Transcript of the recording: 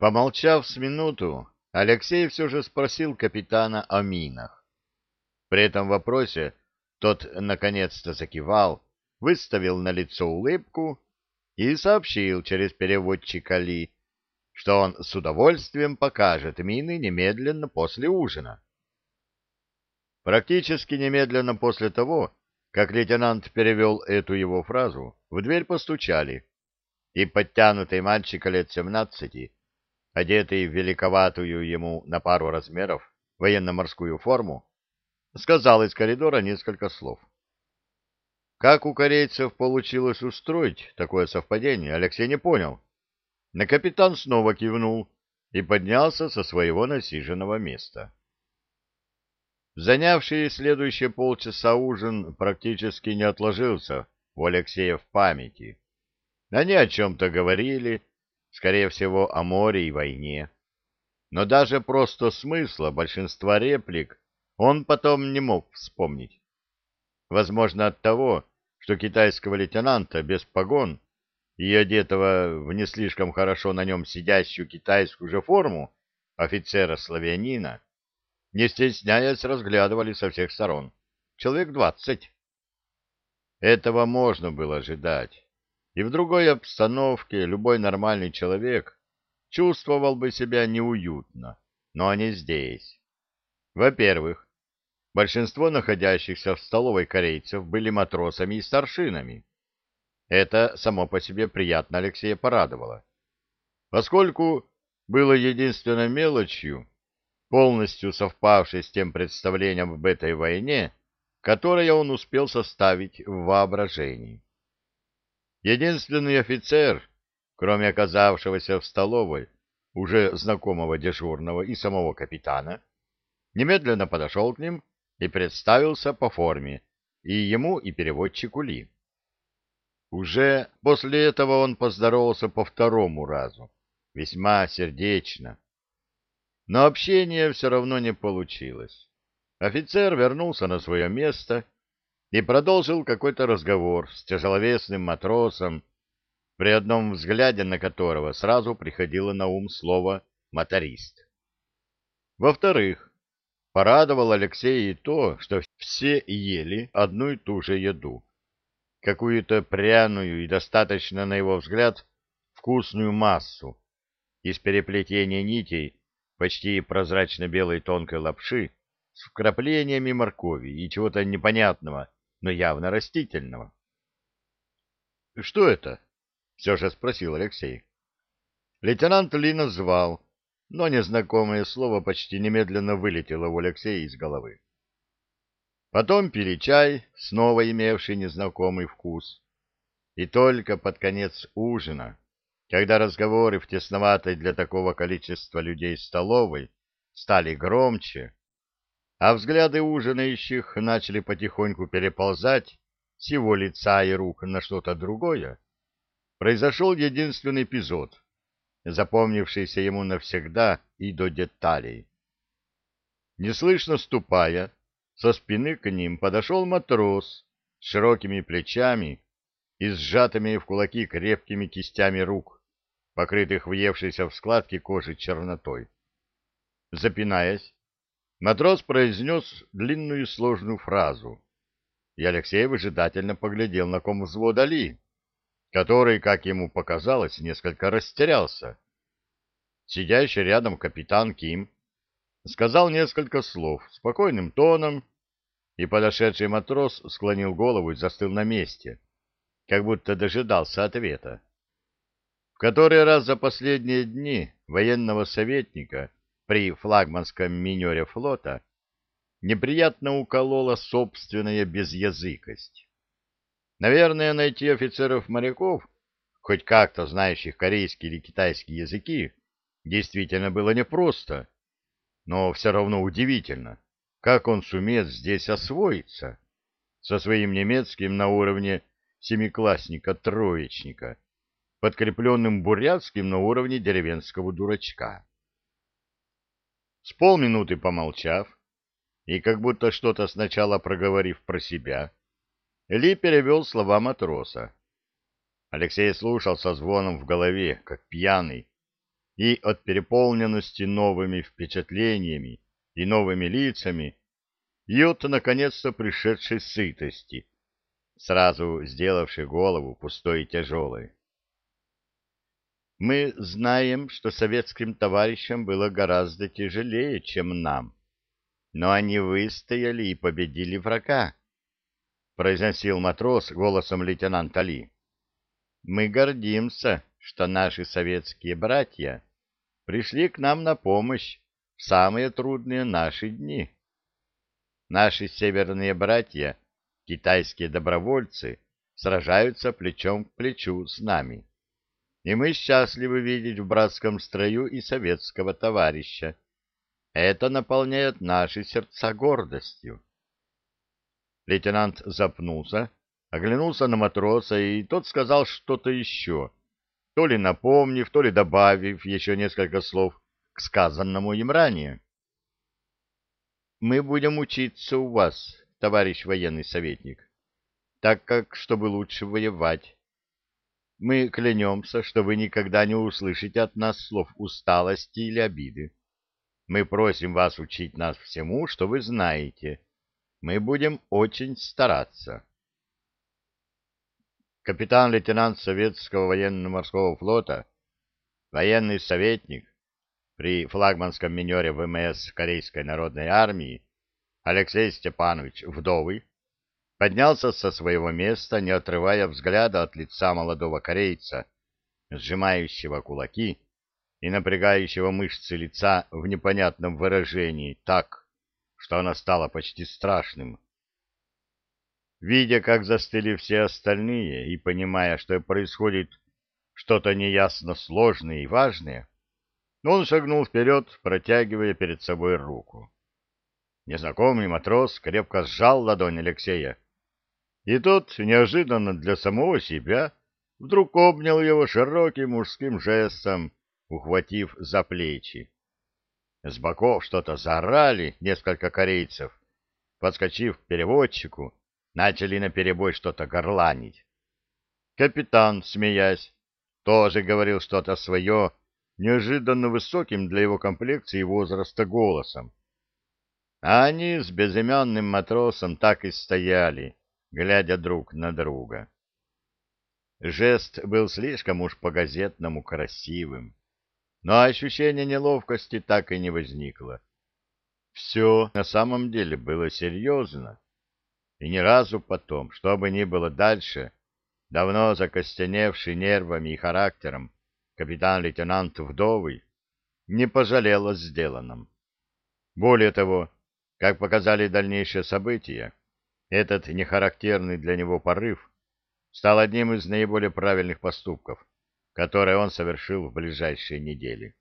Помолчав с минуту, Алексей все же спросил капитана о минах. При этом вопросе тот наконец-то закивал, выставил на лицо улыбку и сообщил через переводчика Ли, что он с удовольствием покажет мины немедленно после ужина. Практически немедленно после того, как лейтенант перевел эту его фразу, в дверь постучали, и подтянутый мальчик лет семнадцати, одетый в великоватую ему на пару размеров военно-морскую форму, сказал из коридора несколько слов. Как у корейцев получилось устроить такое совпадение, Алексей не понял. На капитан снова кивнул и поднялся со своего насиженного места. Занявший следующие полчаса ужин практически не отложился у Алексея в памяти. Они о чем-то говорили, скорее всего, о море и войне. Но даже просто смысла большинства реплик он потом не мог вспомнить. Возможно, от того, что китайского лейтенанта без погон и одетого в не слишком хорошо на нем сидящую китайскую же форму офицера-славянина, не стесняясь, разглядывали со всех сторон. Человек двадцать. Этого можно было ожидать. И в другой обстановке любой нормальный человек чувствовал бы себя неуютно, но не здесь. Во-первых, большинство находящихся в столовой корейцев были матросами и старшинами. Это само по себе приятно Алексея порадовало. Поскольку было единственной мелочью, полностью совпавшей с тем представлением об этой войне, которое он успел составить в воображении. Единственный офицер, кроме оказавшегося в столовой, уже знакомого дежурного и самого капитана, немедленно подошел к ним и представился по форме, и ему, и переводчику Ли. Уже после этого он поздоровался по второму разу, весьма сердечно. Но общение все равно не получилось. Офицер вернулся на свое место и продолжил какой-то разговор с тяжеловесным матросом, при одном взгляде на которого сразу приходило на ум слово «моторист». Во-вторых, порадовал Алексея и то, что все ели одну и ту же еду, какую-то пряную и достаточно, на его взгляд, вкусную массу из переплетения нитей почти прозрачно-белой тонкой лапши с вкраплениями моркови и чего-то непонятного, но явно растительного. — Что это? — все же спросил Алексей. Лейтенант Ли назвал, но незнакомое слово почти немедленно вылетело у Алексея из головы. Потом пили чай, снова имевший незнакомый вкус. И только под конец ужина, когда разговоры в тесноватой для такого количества людей столовой стали громче, а взгляды ужинающих начали потихоньку переползать с его лица и рук на что-то другое, произошел единственный эпизод, запомнившийся ему навсегда и до деталей. Неслышно ступая, со спины к ним подошел матрос с широкими плечами и сжатыми в кулаки крепкими кистями рук, покрытых въевшейся в складки кожи чернотой. Запинаясь, Матрос произнес длинную сложную фразу, и Алексей выжидательно поглядел на ком взвода Ли, который, как ему показалось, несколько растерялся. Сидящий рядом капитан Ким сказал несколько слов спокойным тоном, и подошедший матрос склонил голову и застыл на месте, как будто дожидался ответа. В который раз за последние дни военного советника при флагманском минере флота неприятно уколола собственная безязыкость. Наверное, найти офицеров-моряков, хоть как-то знающих корейский или китайский языки, действительно было непросто, но все равно удивительно, как он сумеет здесь освоиться со своим немецким на уровне семиклассника-троечника, подкрепленным бурятским на уровне деревенского дурачка. С полминуты помолчав и как будто что-то сначала проговорив про себя, Ли перевел слова матроса. Алексей слушал со звоном в голове, как пьяный, и от переполненности новыми впечатлениями и новыми лицами, и от, наконец-то, пришедшей сытости, сразу сделавшей голову пустой и тяжелой. Мы знаем, что советским товарищам было гораздо тяжелее, чем нам, но они выстояли и победили врага, произносил матрос голосом лейтенанта Ли. Мы гордимся, что наши советские братья пришли к нам на помощь в самые трудные наши дни. Наши северные братья, китайские добровольцы, сражаются плечом к плечу с нами и мы счастливы видеть в братском строю и советского товарища. Это наполняет наши сердца гордостью. Лейтенант запнулся, оглянулся на матроса, и тот сказал что-то еще, то ли напомнив, то ли добавив еще несколько слов к сказанному им ранее. «Мы будем учиться у вас, товарищ военный советник, так как, чтобы лучше воевать, мы клянемся, что вы никогда не услышите от нас слов усталости или обиды. Мы просим вас учить нас всему, что вы знаете. Мы будем очень стараться. Капитан-лейтенант Советского военно-морского флота, военный советник при флагманском минере ВМС Корейской народной армии Алексей Степанович Вдовый поднялся со своего места, не отрывая взгляда от лица молодого корейца, сжимающего кулаки и напрягающего мышцы лица в непонятном выражении так, что оно стало почти страшным. Видя, как застыли все остальные, и понимая, что происходит что-то неясно сложное и важное, он шагнул вперед, протягивая перед собой руку. Незнакомый матрос крепко сжал ладонь Алексея, и тот, неожиданно для самого себя, вдруг обнял его широким мужским жестом, ухватив за плечи. С боков что-то заорали несколько корейцев. Подскочив к переводчику, начали наперебой что-то горланить. Капитан, смеясь, тоже говорил что-то свое, неожиданно высоким для его комплекции и возраста голосом. А они с безымянным матросом так и стояли, глядя друг на друга. Жест был слишком уж по-газетному красивым, но ощущение неловкости так и не возникло. Все на самом деле было серьезно, и ни разу потом, что бы ни было дальше, давно закостеневший нервами и характером капитан-лейтенант Вдовый не пожалел о сделанном. Более того, как показали дальнейшие события, этот нехарактерный для него порыв стал одним из наиболее правильных поступков, которые он совершил в ближайшие недели.